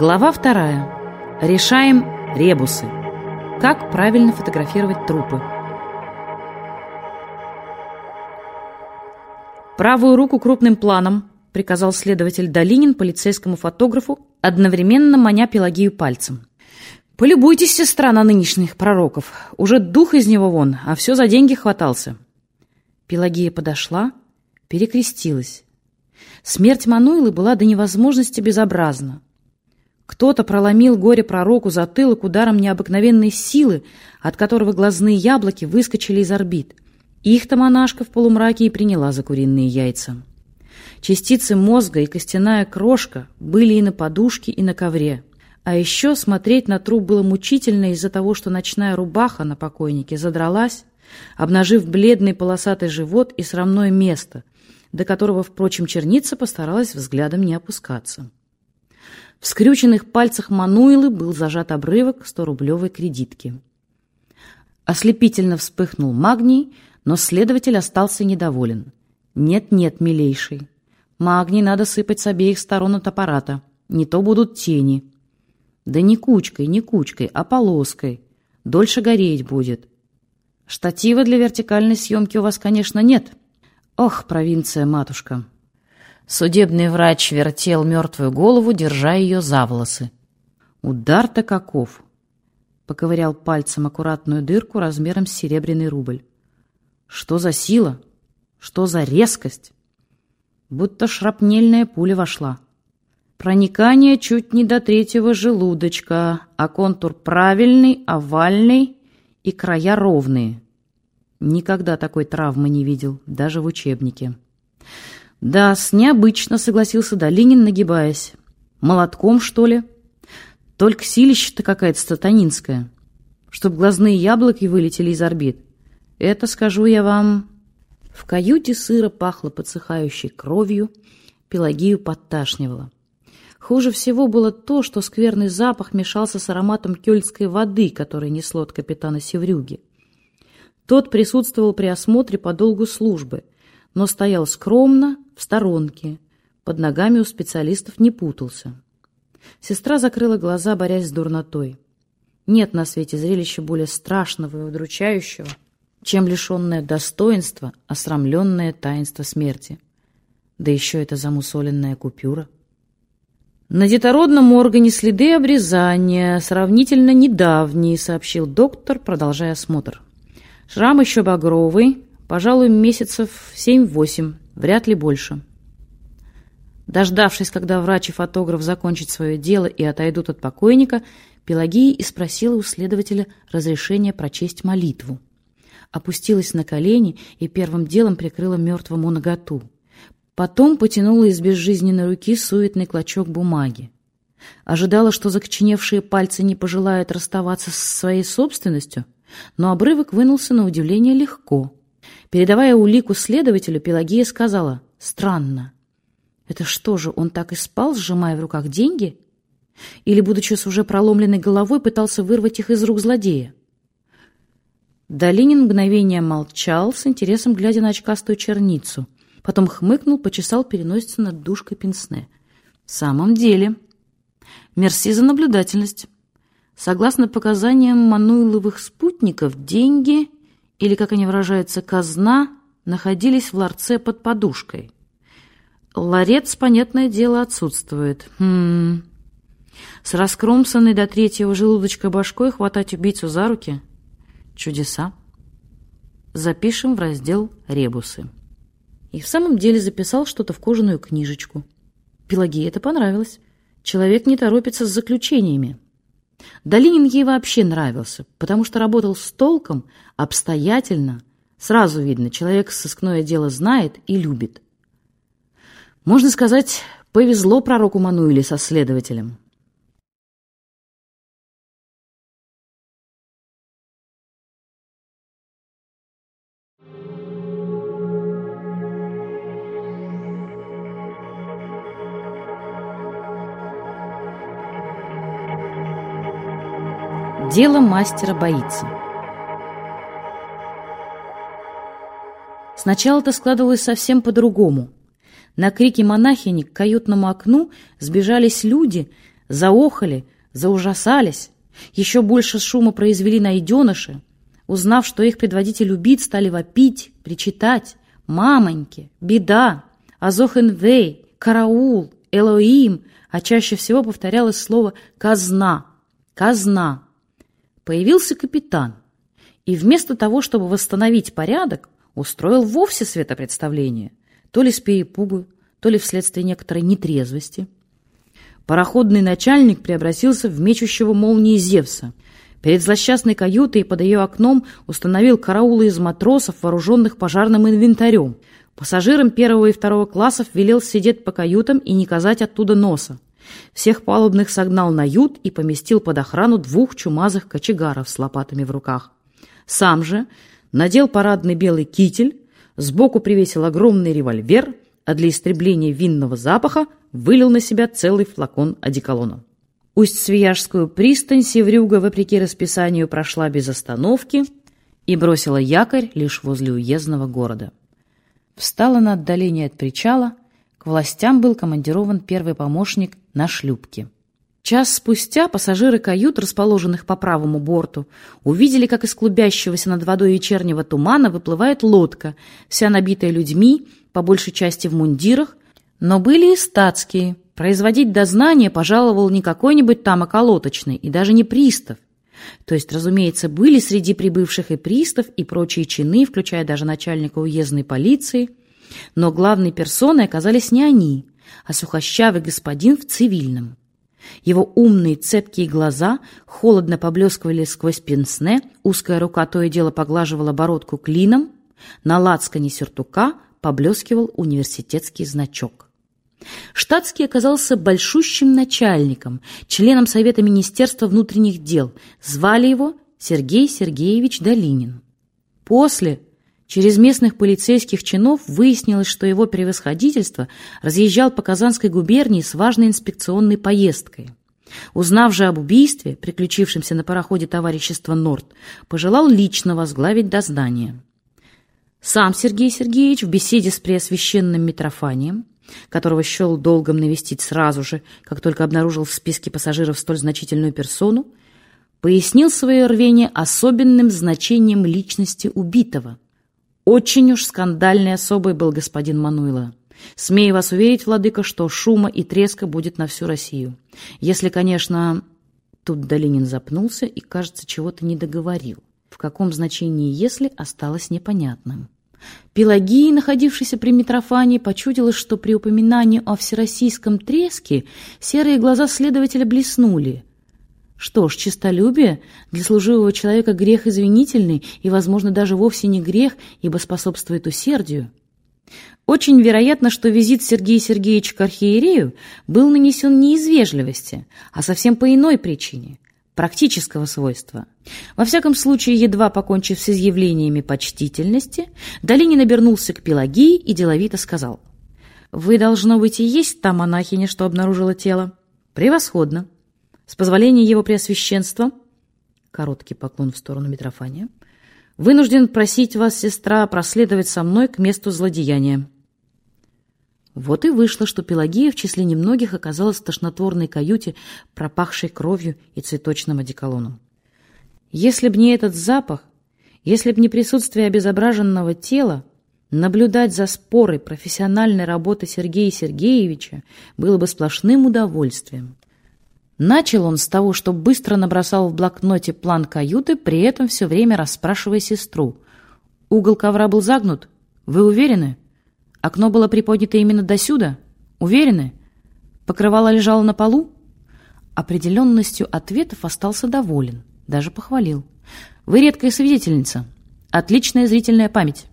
Глава вторая. Решаем ребусы. Как правильно фотографировать трупы. Правую руку крупным планом, приказал следователь Долинин полицейскому фотографу, одновременно маня Пелагию пальцем. Полюбуйтесь, сестра, на нынешних пророков. Уже дух из него вон, а все за деньги хватался. Пелагия подошла, перекрестилась. Смерть Мануилы была до невозможности безобразна. Кто-то проломил горе-пророку затылок ударом необыкновенной силы, от которого глазные яблоки выскочили из орбит. Их-то монашка в полумраке и приняла за куриные яйца. Частицы мозга и костяная крошка были и на подушке, и на ковре. А еще смотреть на труп было мучительно из-за того, что ночная рубаха на покойнике задралась, обнажив бледный полосатый живот и срамное место, до которого, впрочем, черница постаралась взглядом не опускаться. В скрюченных пальцах Мануилы был зажат обрывок 100-рублевой кредитки. Ослепительно вспыхнул магний, но следователь остался недоволен. «Нет-нет, милейший, магний надо сыпать с обеих сторон от аппарата, не то будут тени». «Да не кучкой, не кучкой, а полоской. Дольше гореть будет». «Штатива для вертикальной съемки у вас, конечно, нет». «Ох, провинция, матушка!» Судебный врач вертел мертвую голову, держа ее за волосы. «Удар-то каков!» Поковырял пальцем аккуратную дырку размером с серебряный рубль. «Что за сила? Что за резкость?» Будто шрапнельная пуля вошла. Проникание чуть не до третьего желудочка, а контур правильный, овальный и края ровные. Никогда такой травмы не видел, даже в учебнике. «Да, с необычно», — согласился Долинин, нагибаясь. «Молотком, что ли? Только силище-то какая-то сатанинская. Чтоб глазные яблоки вылетели из орбит. Это, скажу я вам...» В каюте сыро пахло подсыхающей кровью, Пелагию подташнивало. Хуже всего было то, что скверный запах мешался с ароматом кёльской воды, который несло от капитана Севрюги. Тот присутствовал при осмотре по долгу службы, но стоял скромно, в сторонке, под ногами у специалистов не путался. Сестра закрыла глаза, борясь с дурнотой. Нет на свете зрелища более страшного и удручающего, чем лишенное достоинства, осрамленное таинство смерти. Да еще это замусоленная купюра. На детородном органе следы обрезания, сравнительно недавние, сообщил доктор, продолжая осмотр. Шрам еще багровый, пожалуй, месяцев семь-восемь. Вряд ли больше. Дождавшись, когда врач и фотограф закончат свое дело и отойдут от покойника, Пелагия и спросила у следователя разрешения прочесть молитву. Опустилась на колени и первым делом прикрыла мертвому наготу. Потом потянула из безжизненной руки суетный клочок бумаги. Ожидала, что закоченевшие пальцы не пожелают расставаться со своей собственностью, но обрывок вынулся на удивление легко — Передавая улику следователю, Пелагея сказала «Странно. Это что же, он так и спал, сжимая в руках деньги? Или, будучи с уже проломленной головой, пытался вырвать их из рук злодея?» Долинин мгновение молчал, с интересом глядя на очкастую черницу. Потом хмыкнул, почесал переносицу над душкой пенсне. «В самом деле...» «Мерси за наблюдательность. Согласно показаниям Мануиловых спутников, деньги или, как они выражаются, казна, находились в ларце под подушкой. Ларец, понятное дело, отсутствует. Хм... С раскромсанной до третьего желудочка башкой хватать убийцу за руки? Чудеса. Запишем в раздел «Ребусы». И в самом деле записал что-то в кожаную книжечку. Пелагее это понравилось. Человек не торопится с заключениями. Долинин ей вообще нравился, потому что работал с толком, обстоятельно. Сразу видно, человек сыскное дело знает и любит. Можно сказать, повезло пророку Мануиле со следователем. Дело мастера боится. Сначала это складывалось совсем по-другому. На крики монахини к каютному окну сбежались люди, заохали, заужасались. Еще больше шума произвели найденыши. Узнав, что их предводитель убит, стали вопить, причитать. «Мамоньки! Беда! Азохенвей! Караул! Элоим!» А чаще всего повторялось слово «казна! Казна!» Появился капитан, и вместо того, чтобы восстановить порядок, устроил вовсе светопредставление, то ли с перепугу, то ли вследствие некоторой нетрезвости. Пароходный начальник преобразился в мечущего молнии Зевса. Перед злосчастной каютой и под ее окном установил караулы из матросов, вооруженных пожарным инвентарем. Пассажирам первого и второго классов велел сидеть по каютам и не казать оттуда носа. Всех палубных согнал на ют и поместил под охрану двух чумазых кочегаров с лопатами в руках. Сам же надел парадный белый китель, сбоку привесил огромный револьвер, а для истребления винного запаха вылил на себя целый флакон одеколона. Усть-Свияжскую пристань Севрюга, вопреки расписанию, прошла без остановки и бросила якорь лишь возле уездного города. Встала на отдаление от причала, к властям был командирован первый помощник на шлюпке. Час спустя пассажиры кают, расположенных по правому борту, увидели, как из клубящегося над водой вечернего тумана выплывает лодка, вся набитая людьми, по большей части в мундирах, но были и статские. Производить дознание пожаловал не какой-нибудь там околоточный и даже не пристав. То есть, разумеется, были среди прибывших и пристав, и прочие чины, включая даже начальника уездной полиции, но главной персоной оказались не они, а сухощавый господин в цивильном. Его умные цепкие глаза холодно поблескивали сквозь пенсне, узкая рука то и дело поглаживала бородку клином, на лацкане сюртука поблескивал университетский значок. Штатский оказался большущим начальником, членом Совета Министерства внутренних дел. Звали его Сергей Сергеевич Долинин. После Через местных полицейских чинов выяснилось, что его превосходительство разъезжал по Казанской губернии с важной инспекционной поездкой. Узнав же об убийстве, приключившемся на пароходе товарищества «Норд», пожелал лично возглавить дознание. Сам Сергей Сергеевич в беседе с преосвященным Митрофанием, которого счел долгом навестить сразу же, как только обнаружил в списке пассажиров столь значительную персону, пояснил свое рвение особенным значением личности убитого – очень уж скандальной особой был господин Мануйло. Смею вас уверить, владыка, что шума и треска будет на всю Россию. Если, конечно... Тут Долинин запнулся и, кажется, чего-то не договорил. В каком значении «если» осталось непонятным. Пелагии, находившейся при Митрофане, почудилось, что при упоминании о всероссийском треске серые глаза следователя блеснули – что ж, честолюбие для служивого человека грех извинительный и, возможно, даже вовсе не грех, ибо способствует усердию. Очень вероятно, что визит Сергея Сергеевича к архиерею был нанесен не из вежливости, а совсем по иной причине – практического свойства. Во всяком случае, едва покончив с изъявлениями почтительности, Долинин обернулся к Пелагии и деловито сказал – «Вы, должно быть, и есть та монахиня, что обнаружила тело?» «Превосходно. С позволения его преосвященства, короткий поклон в сторону Митрофания, вынужден просить вас, сестра, проследовать со мной к месту злодеяния. Вот и вышло, что Пелагея в числе немногих оказалась в тошнотворной каюте, пропахшей кровью и цветочным одеколоном. Если б не этот запах, если б не присутствие обезображенного тела, наблюдать за спорой профессиональной работы Сергея Сергеевича было бы сплошным удовольствием. Начал он с того, что быстро набросал в блокноте план каюты, при этом все время расспрашивая сестру. «Угол ковра был загнут? Вы уверены? Окно было приподнято именно досюда? Уверены? Покрывало лежало на полу?» Определенностью ответов остался доволен, даже похвалил. «Вы редкая свидетельница. Отличная зрительная память».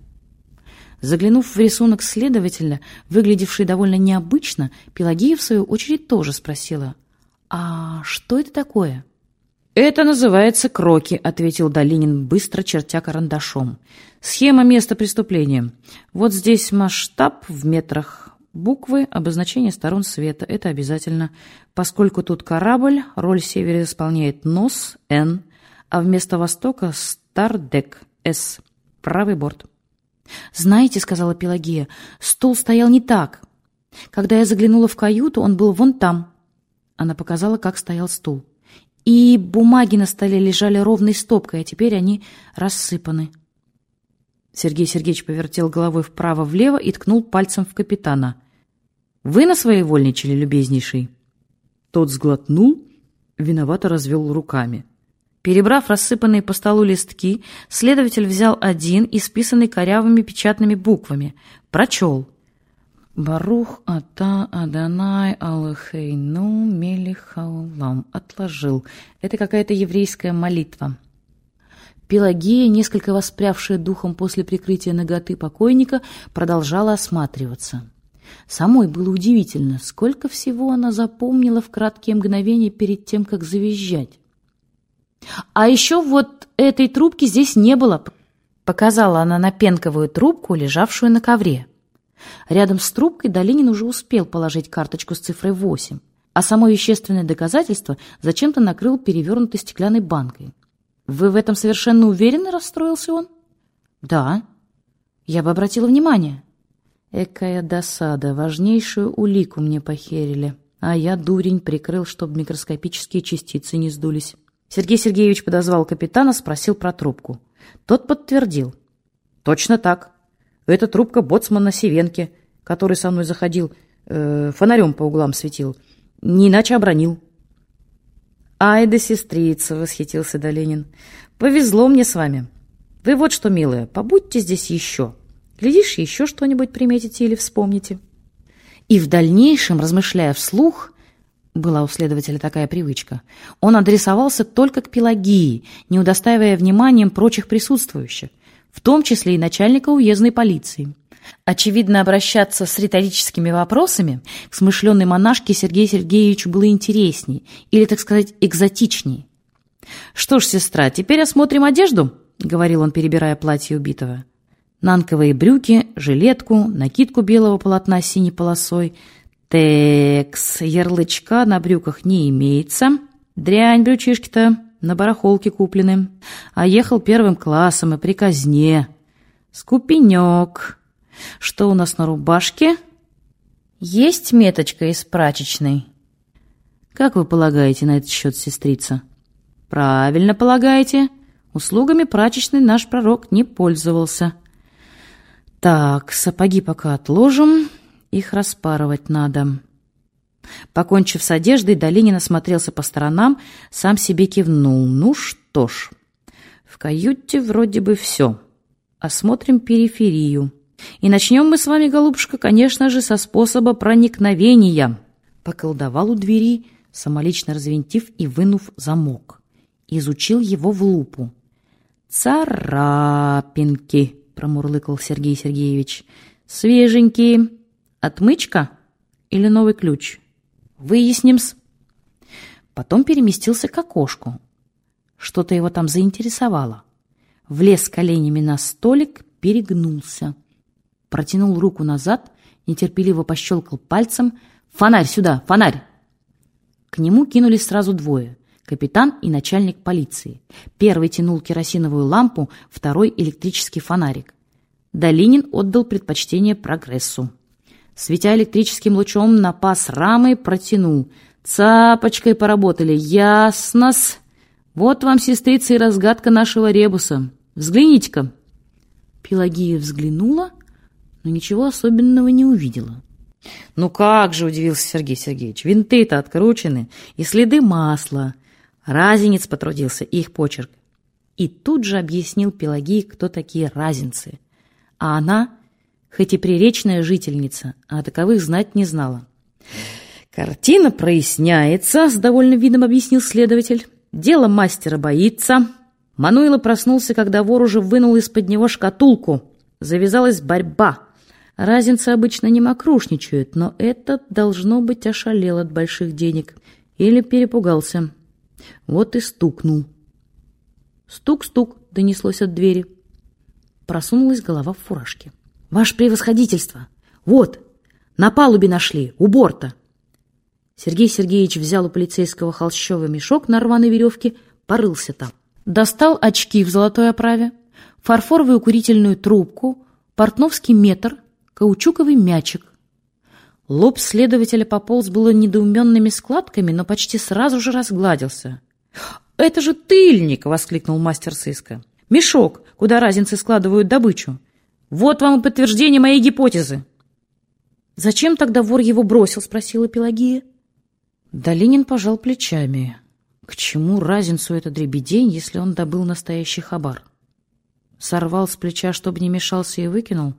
Заглянув в рисунок следователя, выглядевший довольно необычно, Пелагея, в свою очередь, тоже спросила – «А что это такое?» «Это называется кроки», — ответил Долинин, быстро чертя карандашом. «Схема места преступления. Вот здесь масштаб в метрах. Буквы, обозначение сторон света. Это обязательно. Поскольку тут корабль, роль севера исполняет нос, Н, а вместо востока — стардек, С, правый борт». «Знаете», — сказала Пелагея, — «стол стоял не так. Когда я заглянула в каюту, он был вон там». Она показала, как стоял стул. И бумаги на столе лежали ровной стопкой, а теперь они рассыпаны. Сергей Сергеевич повертел головой вправо-влево и ткнул пальцем в капитана. «Вы на своей вольничали, любезнейший?» Тот сглотнул, виновато развел руками. Перебрав рассыпанные по столу листки, следователь взял один, исписанный корявыми печатными буквами. Прочел. «Барух ата Аданай Аллахейну Мелихаулам». Отложил. Это какая-то еврейская молитва. Пелагея, несколько воспрявшая духом после прикрытия ноготы покойника, продолжала осматриваться. Самой было удивительно, сколько всего она запомнила в краткие мгновения перед тем, как завизжать. «А еще вот этой трубки здесь не было», — показала она на пенковую трубку, лежавшую на ковре. Рядом с трубкой Долинин уже успел положить карточку с цифрой 8, а само вещественное доказательство зачем-то накрыл перевернутой стеклянной банкой. «Вы в этом совершенно уверены?» — расстроился он. «Да. Я бы обратила внимание». Экая досада, важнейшую улику мне похерили. А я, дурень, прикрыл, чтобы микроскопические частицы не сдулись. Сергей Сергеевич подозвал капитана, спросил про трубку. Тот подтвердил. Точно так. Это трубка боцмана Севенки, который со мной заходил, э, фонарем по углам светил. Не иначе обронил. «Ай да сестрица!» — восхитился Доленин. «Повезло мне с вами. Вы вот что, милая, побудьте здесь еще. Глядишь, еще что-нибудь приметите или вспомните». И в дальнейшем, размышляя вслух, была у следователя такая привычка, он адресовался только к Пелагии, не удостаивая вниманием прочих присутствующих, в том числе и начальника уездной полиции. Очевидно, обращаться с риторическими вопросами к смышленной монашке Сергею Сергеевичу было интересней, или, так сказать, экзотичней. «Что ж, сестра, теперь осмотрим одежду», — говорил он, перебирая платье убитого. Нанковые брюки, жилетку, накидку белого полотна с синей полосой. Текс, ярлычка на брюках не имеется. Дрянь брючишки-то на барахолке куплены. А ехал первым классом и при казне. Скупенек. Что у нас на рубашке? Есть меточка из прачечной. Как вы полагаете на этот счет, сестрица? Правильно полагаете. Услугами прачечной наш пророк не пользовался. Так, сапоги пока отложим. Их распарывать надо. Покончив с одеждой, Долинин осмотрелся по сторонам, сам себе кивнул. Ну что ж, в каюте вроде бы все. Осмотрим периферию. И начнем мы с вами, голубушка, конечно же, со способа проникновения. Поколдовал у двери, самолично развинтив и вынув замок. Изучил его в лупу. «Царапинки», — промурлыкал Сергей Сергеевич. «Свеженькие. Отмычка или новый ключ?» Выясним-с. Потом переместился к окошку. Что-то его там заинтересовало. Влез коленями на столик, перегнулся. Протянул руку назад, нетерпеливо пощелкал пальцем. «Фонарь сюда! Фонарь!» К нему кинулись сразу двое — капитан и начальник полиции. Первый тянул керосиновую лампу, второй — электрический фонарик. Долинин отдал предпочтение прогрессу светя электрическим лучом на паз рамы, протянул. «Цапочкой поработали, ясно-с! Вот вам, сестрица, и разгадка нашего ребуса. Взгляните-ка!» Пелагия взглянула, но ничего особенного не увидела. «Ну как же!» — удивился Сергей Сергеевич. «Винты-то откручены, и следы масла. Разинец потрудился, их почерк». И тут же объяснил Пелагии, кто такие разинцы. А она хоть и приречная жительница, а таковых знать не знала. «Картина проясняется», — с довольным видом объяснил следователь. «Дело мастера боится». Мануила проснулся, когда вор уже вынул из-под него шкатулку. Завязалась борьба. Разинцы обычно не мокрушничают, но этот, должно быть, ошалел от больших денег. Или перепугался. Вот и стукнул. Стук-стук донеслось от двери. Просунулась голова в фуражке. «Ваше превосходительство! Вот, на палубе нашли, у борта!» Сергей Сергеевич взял у полицейского холщовый мешок на рваной веревке, порылся там. Достал очки в золотой оправе, фарфоровую курительную трубку, портновский метр, каучуковый мячик. Лоб следователя пополз было недоуменными складками, но почти сразу же разгладился. «Это же тыльник!» — воскликнул мастер сыска. «Мешок, куда разницы складывают добычу. Вот вам и подтверждение моей гипотезы!» «Зачем тогда вор его бросил?» — спросила Пелагия. Долинин пожал плечами. К чему разницу этот дребедень, если он добыл настоящий хабар? Сорвал с плеча, чтобы не мешался, и выкинул?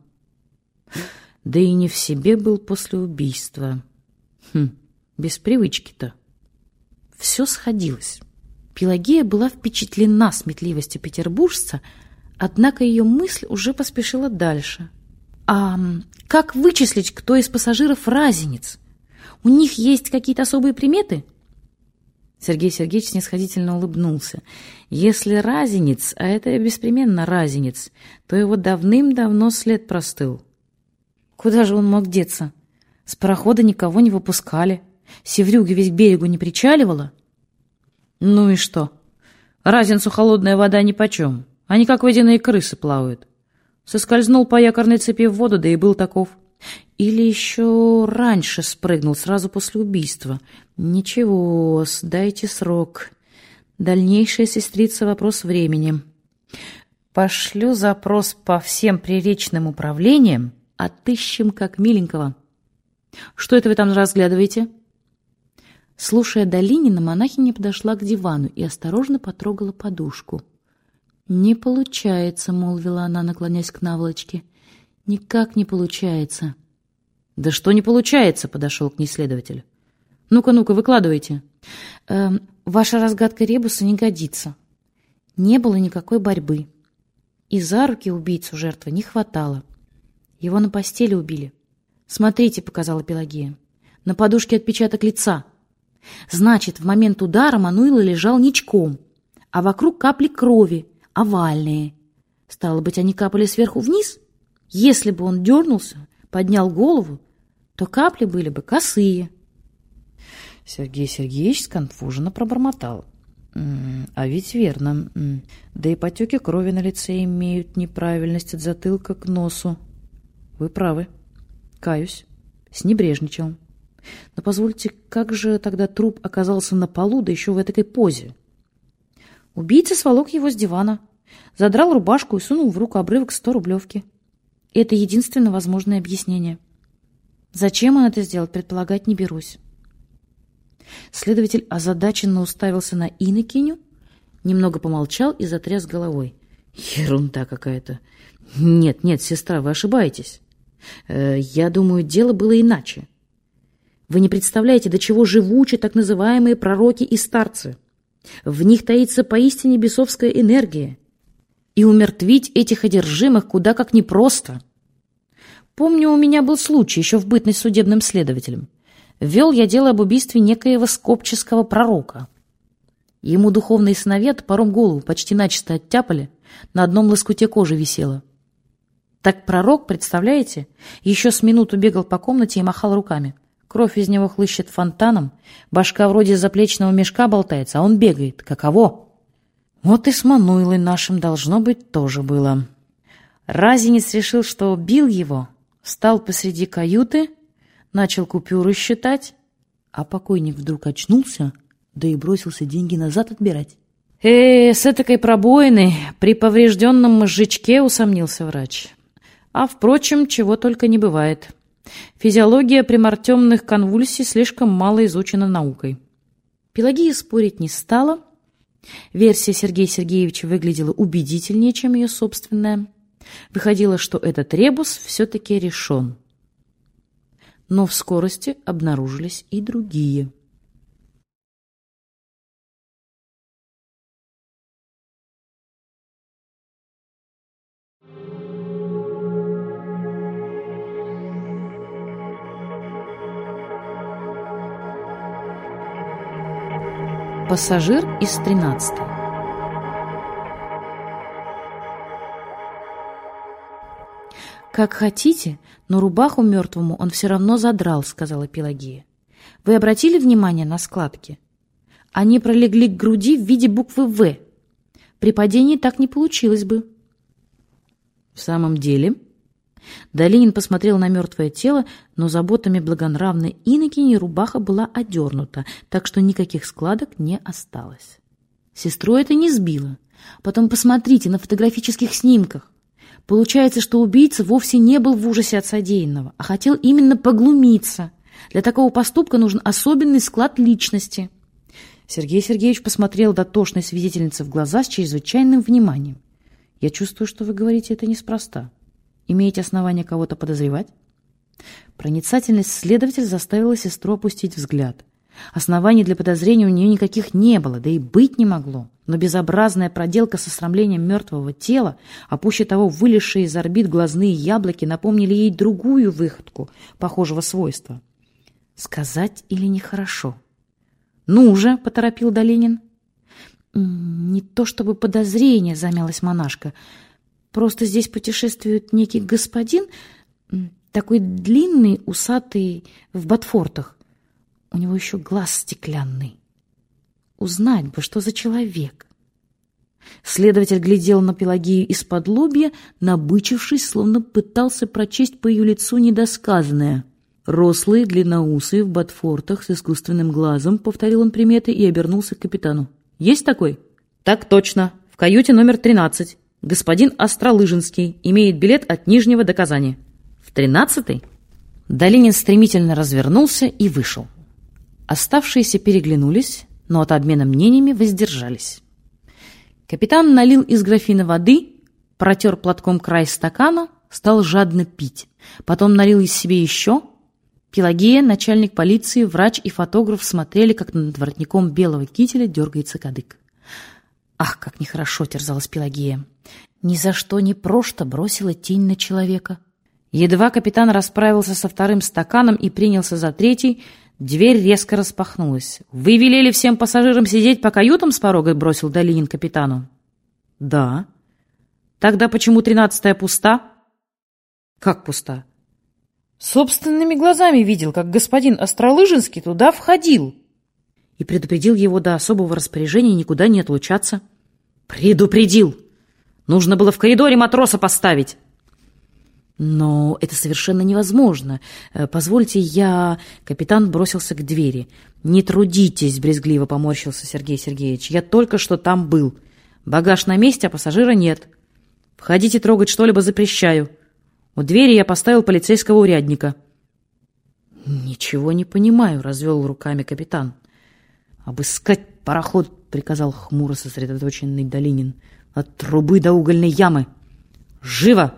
Да и не в себе был после убийства. Хм, без привычки-то. Все сходилось. Пелагея была впечатлена сметливостью петербуржца, однако ее мысль уже поспешила дальше. А как вычислить, кто из пассажиров разинец? У них есть какие-то особые приметы? Сергей Сергеевич снисходительно улыбнулся. Если разинец, а это беспременно разинец, то его давным-давно след простыл. Куда же он мог деться? С парохода никого не выпускали. Севрюга ведь к берегу не причаливала. Ну и что? Разницу холодная вода нипочем. Они как водяные крысы плавают. Соскользнул по якорной цепи в воду, да и был таков. Или еще раньше спрыгнул, сразу после убийства. Ничего, дайте срок. Дальнейшая сестрица — вопрос времени. Пошлю запрос по всем приречным управлениям, отыщем как миленького. Что это вы там разглядываете? Слушая Долинина, монахиня подошла к дивану и осторожно потрогала подушку. «Не получается», — молвила она, наклоняясь к наволочке. «Никак не получается». «Да что не получается?» — подошел к ней следователь. «Ну-ка, ну-ка, выкладывайте». «Эм, «Ваша разгадка ребуса не годится. Не было никакой борьбы. И за руки убийцу жертвы не хватало. Его на постели убили. Смотрите», — показала Пелагея. «На подушке отпечаток лица. Значит, в момент удара Мануила лежал ничком, а вокруг капли крови, овальные. Стало быть, они капали сверху вниз? Если бы он дернулся, поднял голову, то капли были бы косые. Сергей Сергеевич сконфуженно пробормотал. А ведь верно. Да и потеки крови на лице имеют неправильность от затылка к носу. Вы правы. Каюсь. Снебрежничал. Но позвольте, как же тогда труп оказался на полу, да еще в этой позе? Убийца сволок его с дивана, задрал рубашку и сунул в руку обрывок сто рублевки. Это единственное возможное объяснение. Зачем он это сделал, предполагать не берусь. Следователь озадаченно уставился на Иннокеню, немного помолчал и затряс головой. Ерунда какая-то. Нет, нет, сестра, вы ошибаетесь. Э, я думаю, дело было иначе. Вы не представляете, до чего живучи так называемые пророки и старцы. В них таится поистине бесовская энергия. И умертвить этих одержимых куда как непросто. Помню, у меня был случай еще в бытность судебным следователем. Вел я дело об убийстве некоего скопческого пророка. Ему духовные сыновья топором голову почти начисто оттяпали, на одном лоскуте кожи висело. Так пророк, представляете, еще с минуту бегал по комнате и махал руками. Кровь из него хлыщет фонтаном, башка вроде заплечного мешка болтается, а он бегает. Каково? Вот и с Мануилой нашим должно быть тоже было. Разинец решил, что убил его, встал посреди каюты, начал купюры считать, а покойник вдруг очнулся, да и бросился деньги назад отбирать. «Э, с этакой пробоиной при поврежденном мозжечке усомнился врач. А, впрочем, чего только не бывает. Физиология примартемных конвульсий слишком мало изучена наукой». Пелагия спорить не стала. Версия Сергея Сергеевича выглядела убедительнее, чем ее собственная. Выходило, что этот ребус все-таки решен. Но в скорости обнаружились и другие. Пассажир из 13 «Как хотите, но рубаху мертвому он все равно задрал», — сказала Пелагея. «Вы обратили внимание на складки? Они пролегли к груди в виде буквы «В». При падении так не получилось бы». «В самом деле?» Долинин посмотрел на мертвое тело, но заботами благонравной инокини рубаха была одернута, так что никаких складок не осталось. Сестру это не сбило. Потом посмотрите на фотографических снимках. Получается, что убийца вовсе не был в ужасе от содеянного, а хотел именно поглумиться. Для такого поступка нужен особенный склад личности. Сергей Сергеевич посмотрел дотошной свидетельнице в глаза с чрезвычайным вниманием. «Я чувствую, что вы говорите это неспроста. Имеете основания кого-то подозревать?» Проницательность следователя заставила сестру опустить взгляд. Оснований для подозрения у нее никаких не было, да и быть не могло. Но безобразная проделка со срамлением мертвого тела, а пуще того вылезшие из орбит глазные яблоки, напомнили ей другую выходку похожего свойства. «Сказать или нехорошо?» «Ну же!» — поторопил Долинин. «Не то чтобы подозрение», — замялась монашка. «Просто здесь путешествует некий господин, такой длинный, усатый, в ботфортах. У него еще глаз стеклянный. Узнать бы, что за человек. Следователь глядел на Пелагею из-под лобья, набычившись, словно пытался прочесть по ее лицу недосказанное. «Рослый, длинноусый, в ботфортах, с искусственным глазом», — повторил он приметы и обернулся к капитану. «Есть такой?» «Так точно. В каюте номер 13. Господин Остролыжинский имеет билет от Нижнего до Казани». «В тринадцатый?» Долинин стремительно развернулся и вышел. Оставшиеся переглянулись, но от обмена мнениями воздержались. Капитан налил из графина воды, протер платком край стакана, стал жадно пить. Потом налил из себе еще. Пелагея, начальник полиции, врач и фотограф смотрели, как над воротником белого кителя дергается кадык. Ах, как нехорошо терзалась Пелагея. Ни за что не просто бросила тень на человека. Едва капитан расправился со вторым стаканом и принялся за третий, Дверь резко распахнулась. «Вы велели всем пассажирам сидеть по каютам с порога?» — бросил Долинин капитану. «Да». «Тогда почему тринадцатая пуста?» «Как пуста?» «Собственными глазами видел, как господин Остролыжинский туда входил» и предупредил его до особого распоряжения никуда не отлучаться. «Предупредил! Нужно было в коридоре матроса поставить!» «Но это совершенно невозможно. Э, позвольте, я...» Капитан бросился к двери. «Не трудитесь», — брезгливо поморщился Сергей Сергеевич. «Я только что там был. Багаж на месте, а пассажира нет. Входите трогать что-либо запрещаю. У двери я поставил полицейского урядника». «Ничего не понимаю», — развел руками капитан. «Обыскать пароход», — приказал хмуро сосредоточенный Долинин. «От трубы до угольной ямы. Живо!»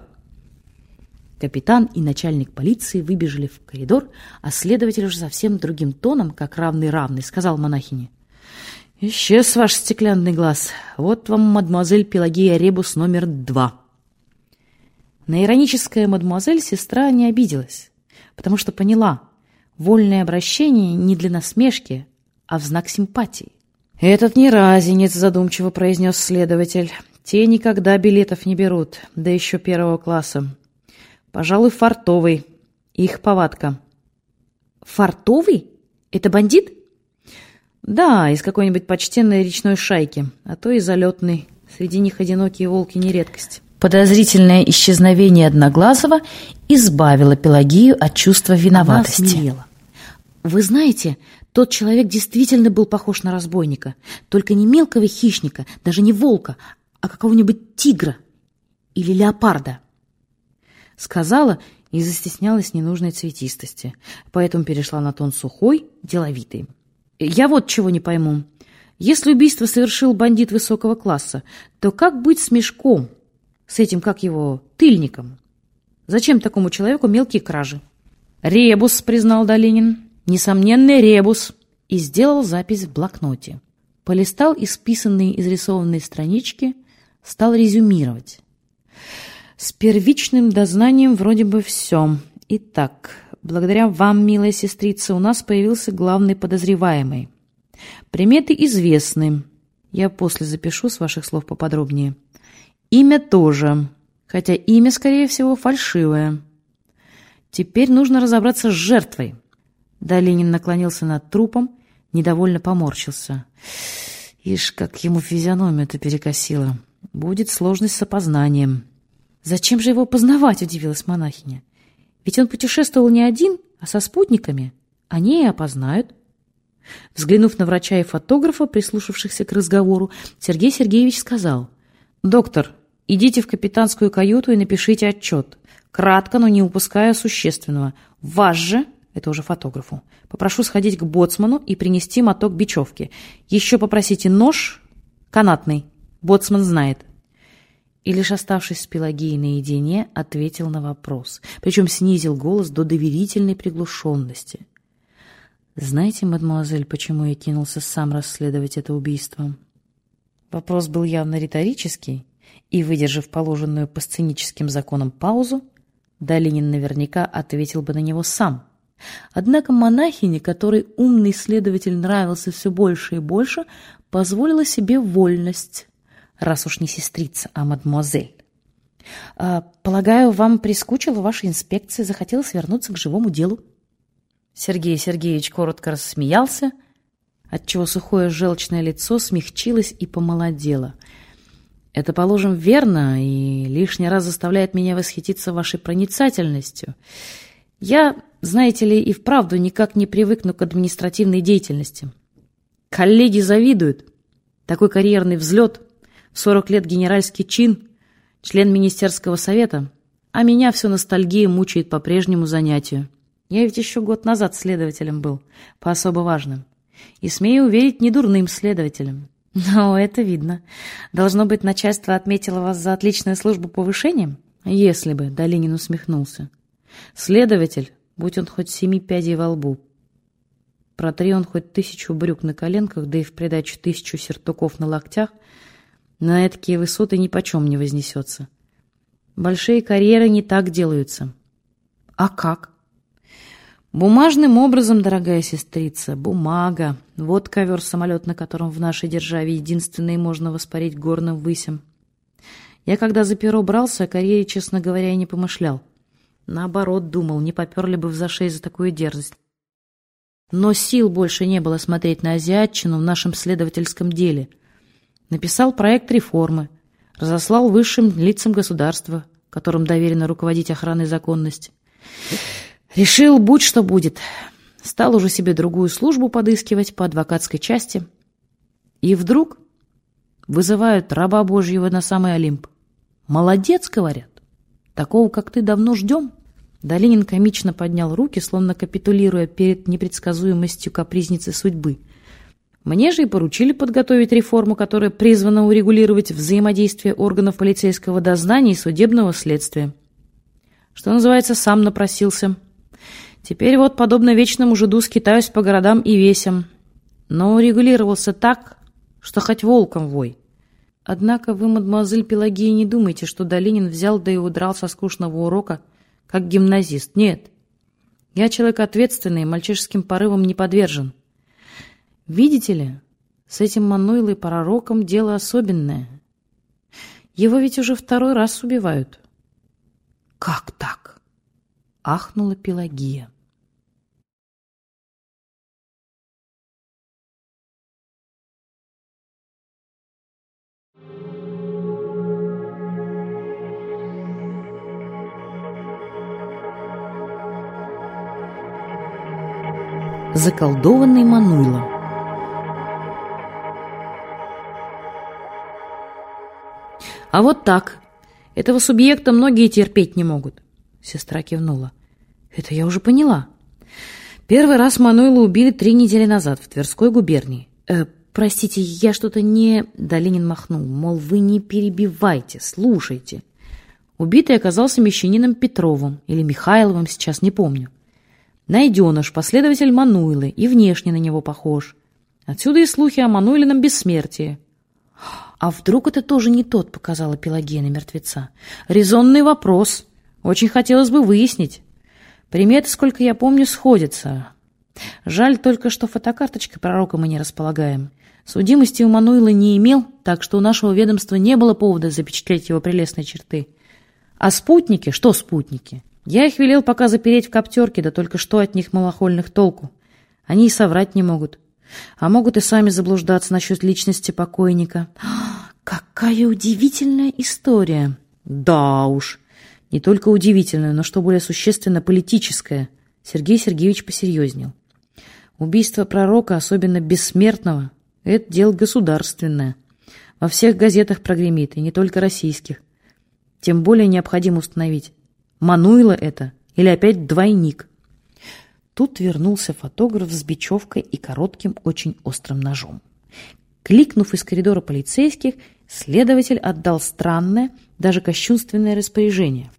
Капитан и начальник полиции выбежали в коридор, а следователь уже совсем другим тоном, как равный-равный, сказал монахине. «Исчез ваш стеклянный глаз. Вот вам мадемуазель Пелагея Ребус номер два». На ироническое мадемуазель сестра не обиделась, потому что поняла, вольное обращение не для насмешки, а в знак симпатии. «Этот не разинец», — задумчиво произнес следователь. «Те никогда билетов не берут, да еще первого класса. Пожалуй, фартовый. Их повадка. Фартовый? Это бандит? Да, из какой-нибудь почтенной речной шайки, а то и залетный. Среди них одинокие волки не редкость. Подозрительное исчезновение Одноглазого избавило Пелагию от чувства виноватости. Вы знаете, тот человек действительно был похож на разбойника. Только не мелкого хищника, даже не волка, а какого-нибудь тигра или леопарда. Сказала и застеснялась ненужной цветистости, поэтому перешла на тон сухой, деловитый. «Я вот чего не пойму. Если убийство совершил бандит высокого класса, то как быть с мешком, с этим, как его, тыльником? Зачем такому человеку мелкие кражи?» «Ребус», — признал Долинин, — «несомненный ребус», и сделал запись в блокноте. Полистал исписанные изрисованные странички, стал резюмировать. С первичным дознанием вроде бы все. Итак, благодаря вам, милая сестрица, у нас появился главный подозреваемый. Приметы известны. Я после запишу с ваших слов поподробнее. Имя тоже, хотя имя, скорее всего, фальшивое. Теперь нужно разобраться с жертвой. Долинин наклонился над трупом, недовольно поморщился. Ишь, как ему физиономию-то перекосило. Будет сложность с опознанием. Зачем же его познавать, удивилась монахиня. Ведь он путешествовал не один, а со спутниками. Они и опознают. Взглянув на врача и фотографа, прислушавшихся к разговору, Сергей Сергеевич сказал, «Доктор, идите в капитанскую каюту и напишите отчет. Кратко, но не упуская существенного. Вас же, это уже фотографу, попрошу сходить к боцману и принести моток бечевки. Еще попросите нож канатный. Боцман знает». И лишь оставшись с Пелагеей наедине, ответил на вопрос, причем снизил голос до доверительной приглушенности. «Знаете, мадемуазель, почему я кинулся сам расследовать это убийство?» Вопрос был явно риторический, и, выдержав положенную по сценическим законам паузу, Долинин наверняка ответил бы на него сам. Однако монахине, которой умный следователь нравился все больше и больше, позволила себе вольность, раз уж не сестрица, а мадемуазель. «А, «Полагаю, вам прискучила ваша инспекция, захотелось вернуться к живому делу?» Сергей Сергеевич коротко рассмеялся, отчего сухое желчное лицо смягчилось и помолодело. «Это, положим, верно и лишний раз заставляет меня восхититься вашей проницательностью. Я, знаете ли, и вправду никак не привыкну к административной деятельности. Коллеги завидуют. Такой карьерный взлет, в 40 лет генеральский чин, член министерского совета, а меня все ностальгия мучает по прежнему занятию». Я ведь еще год назад следователем был, по особо важным. И, смею уверить, не дурным следователем. Но это видно. Должно быть, начальство отметило вас за отличную службу повышением? Если бы, Долинин усмехнулся. Следователь, будь он хоть семи пядей во лбу. Протри он хоть тысячу брюк на коленках, да и в придачу тысячу сертуков на локтях, на такие высоты ни почем не вознесется. Большие карьеры не так делаются. А как? Бумажным образом, дорогая сестрица, бумага. Вот ковер-самолет, на котором в нашей державе единственное можно воспарить горным высям. Я когда за перо брался, о карьере, честно говоря, и не помышлял. Наоборот, думал, не поперли бы в зашей за такую дерзость. Но сил больше не было смотреть на азиатчину в нашем следовательском деле. Написал проект реформы, разослал высшим лицам государства, которым доверено руководить охраной законности. Решил, будь что будет. Стал уже себе другую службу подыскивать по адвокатской части. И вдруг вызывают раба Божьего на самый Олимп. «Молодец!» — говорят. «Такого, как ты, давно ждем». Долинин комично поднял руки, словно капитулируя перед непредсказуемостью капризницы судьбы. Мне же и поручили подготовить реформу, которая призвана урегулировать взаимодействие органов полицейского дознания и судебного следствия. Что называется, сам напросился. Теперь вот, подобно вечному жиду, скитаюсь по городам и весям. Но урегулировался так, что хоть волком вой. Однако вы, мадемуазель Пелагея, не думайте, что Долинин взял да и удрал со скучного урока, как гимназист. Нет. Я человек ответственный, мальчишеским порывам не подвержен. Видите ли, с этим Мануилой пророком дело особенное. Его ведь уже второй раз убивают. Как так? — ахнула Пелагия. Заколдованный Мануйло А вот так. Этого субъекта многие терпеть не могут. Сестра кивнула. «Это я уже поняла. Первый раз Мануила убили три недели назад в Тверской губернии. Э, простите, я что-то не...» Долинин махнул, мол, вы не перебивайте, слушайте. Убитый оказался мещанином Петровым или Михайловым, сейчас не помню. Найденыш, последователь Мануилы, и внешне на него похож. Отсюда и слухи о Мануилином бессмертии. «А вдруг это тоже не тот?» — показала Пелагея на мертвеца. «Резонный вопрос. Очень хотелось бы выяснить. Приметы, сколько я помню, сходятся. Жаль только, что фотокарточкой пророка мы не располагаем. Судимости у Мануила не имел, так что у нашего ведомства не было повода запечатлеть его прелестные черты. А спутники? Что спутники? Я их велел пока запереть в коптерке, да только что от них малохольных толку. Они и соврать не могут. А могут и сами заблуждаться насчет личности покойника. «Какая удивительная история!» Да уж, не только удивительное, но, что более существенно, политическое. Сергей Сергеевич посерьезнел. Убийство пророка, особенно бессмертного, это дело государственное. Во всех газетах прогремит, и не только российских. Тем более необходимо установить, Мануила это или опять двойник. Тут вернулся фотограф с бечевкой и коротким, очень острым ножом. Кликнув из коридора полицейских, следователь отдал странное, даже кощунственное распоряжение.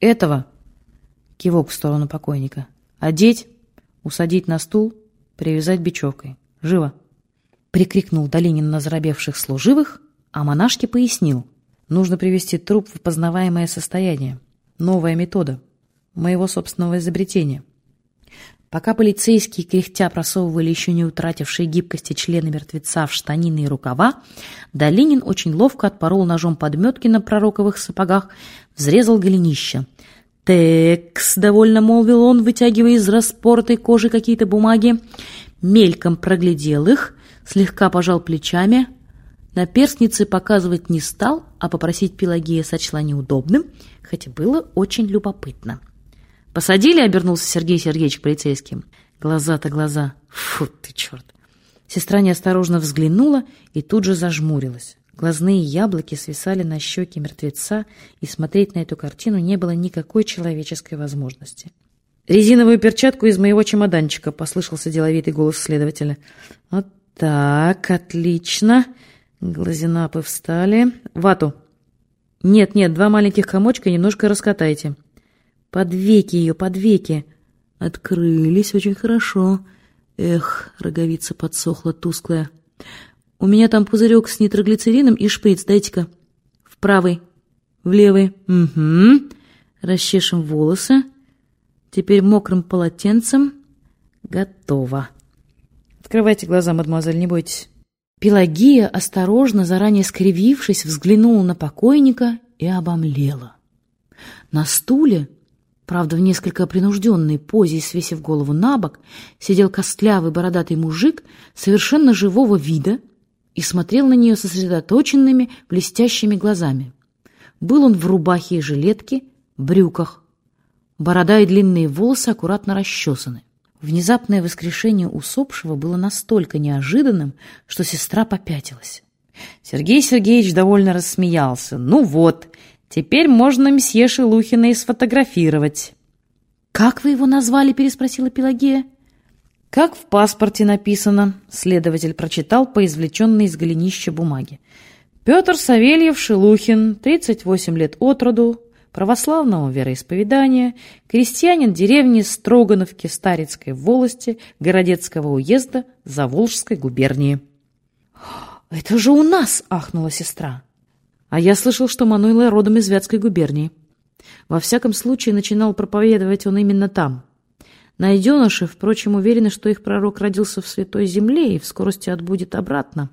«Этого!» — кивок в сторону покойника. «Одеть, усадить на стул, привязать бечевкой. Живо!» Прикрикнул Долинин на заробевших служивых, а монашке пояснил. «Нужно привести труп в познаваемое состояние. Новая метода. Моего собственного изобретения». Пока полицейские кряхтя просовывали еще не утратившие гибкости члены мертвеца в штанины и рукава, Долинин очень ловко отпорол ножом подметки на пророковых сапогах, взрезал голенище. «Текс», — довольно молвил он, вытягивая из распортой кожи какие-то бумаги, мельком проглядел их, слегка пожал плечами, на перстнице показывать не стал, а попросить Пелагея сочла неудобным, хотя было очень любопытно. «Посадили?» — обернулся Сергей Сергеевич к полицейским. Глаза-то глаза. Фу ты, черт. Сестра неосторожно взглянула и тут же зажмурилась. Глазные яблоки свисали на щеки мертвеца, и смотреть на эту картину не было никакой человеческой возможности. «Резиновую перчатку из моего чемоданчика», — послышался деловитый голос следователя. «Вот так, отлично». Глазенапы встали. «Вату». «Нет-нет, два маленьких комочка немножко раскатайте». Под веки ее, под веки. Открылись очень хорошо. Эх, роговица подсохла, тусклая. У меня там пузырек с нитроглицерином и шприц, дайте-ка. В правый, в левый. Угу. Расчешем волосы. Теперь мокрым полотенцем. Готово. Открывайте глаза, мадемуазель, не бойтесь. Пелагия, осторожно, заранее скривившись, взглянула на покойника и обомлела. На стуле Правда, в несколько принужденной позе, свесив голову на бок, сидел костлявый бородатый мужик совершенно живого вида и смотрел на нее сосредоточенными, блестящими глазами. Был он в рубахе и жилетке, брюках. Борода и длинные волосы аккуратно расчесаны. Внезапное воскрешение усопшего было настолько неожиданным, что сестра попятилась. Сергей Сергеевич довольно рассмеялся. «Ну вот, Теперь можно месье Шелухина и сфотографировать. «Как вы его назвали?» – переспросила Пелагея. «Как в паспорте написано», – следователь прочитал по извлеченной из голенища бумаги. «Петр Савельев Шелухин, 38 лет от роду, православного вероисповедания, крестьянин деревни Строгановки Старицкой волости Городецкого уезда Заволжской губернии». «Это же у нас!» – ахнула сестра. А я слышал, что Мануила родом из Вятской губернии. Во всяком случае, начинал проповедовать он именно там. Найденыши, впрочем, уверены, что их пророк родился в Святой Земле и в скорости отбудет обратно.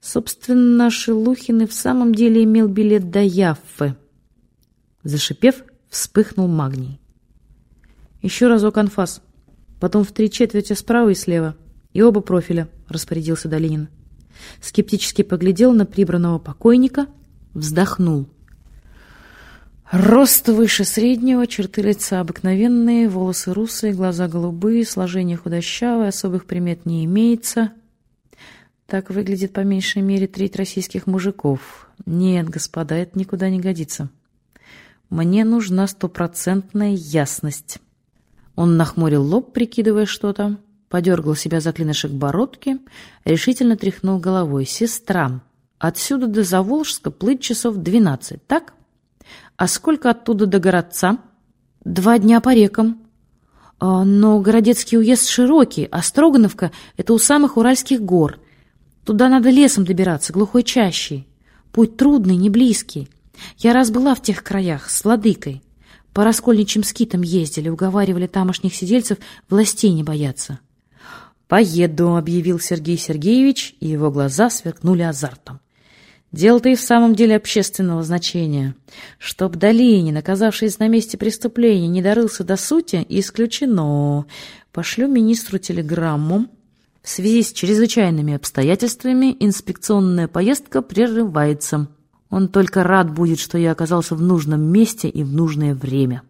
Собственно, наши Лухины в самом деле имел билет до Яффы. Зашипев, вспыхнул магний. Еще разок анфас. Потом в три четверти справа и слева. И оба профиля, распорядился Долинин скептически поглядел на прибранного покойника, вздохнул. Рост выше среднего, черты лица обыкновенные, волосы русые, глаза голубые, сложение худощавое, особых примет не имеется. Так выглядит по меньшей мере треть российских мужиков. Нет, господа, это никуда не годится. Мне нужна стопроцентная ясность. Он нахмурил лоб, прикидывая что-то подергал себя за клинышек бородки, решительно тряхнул головой. «Сестра, отсюда до Заволжска плыть часов двенадцать, так? А сколько оттуда до городца?» «Два дня по рекам». А, «Но Городецкий уезд широкий, а Строгановка — это у самых Уральских гор. Туда надо лесом добираться, глухой чащей. Путь трудный, не близкий. Я раз была в тех краях, с ладыкой. По раскольничьим скитам ездили, уговаривали тамошних сидельцев властей не бояться». «Поеду», — объявил Сергей Сергеевич, и его глаза сверкнули азартом. Дело-то и в самом деле общественного значения. Чтоб Долинин, оказавшись на месте преступления, не дорылся до сути, исключено. Пошлю министру телеграмму. В связи с чрезвычайными обстоятельствами инспекционная поездка прерывается. Он только рад будет, что я оказался в нужном месте и в нужное время.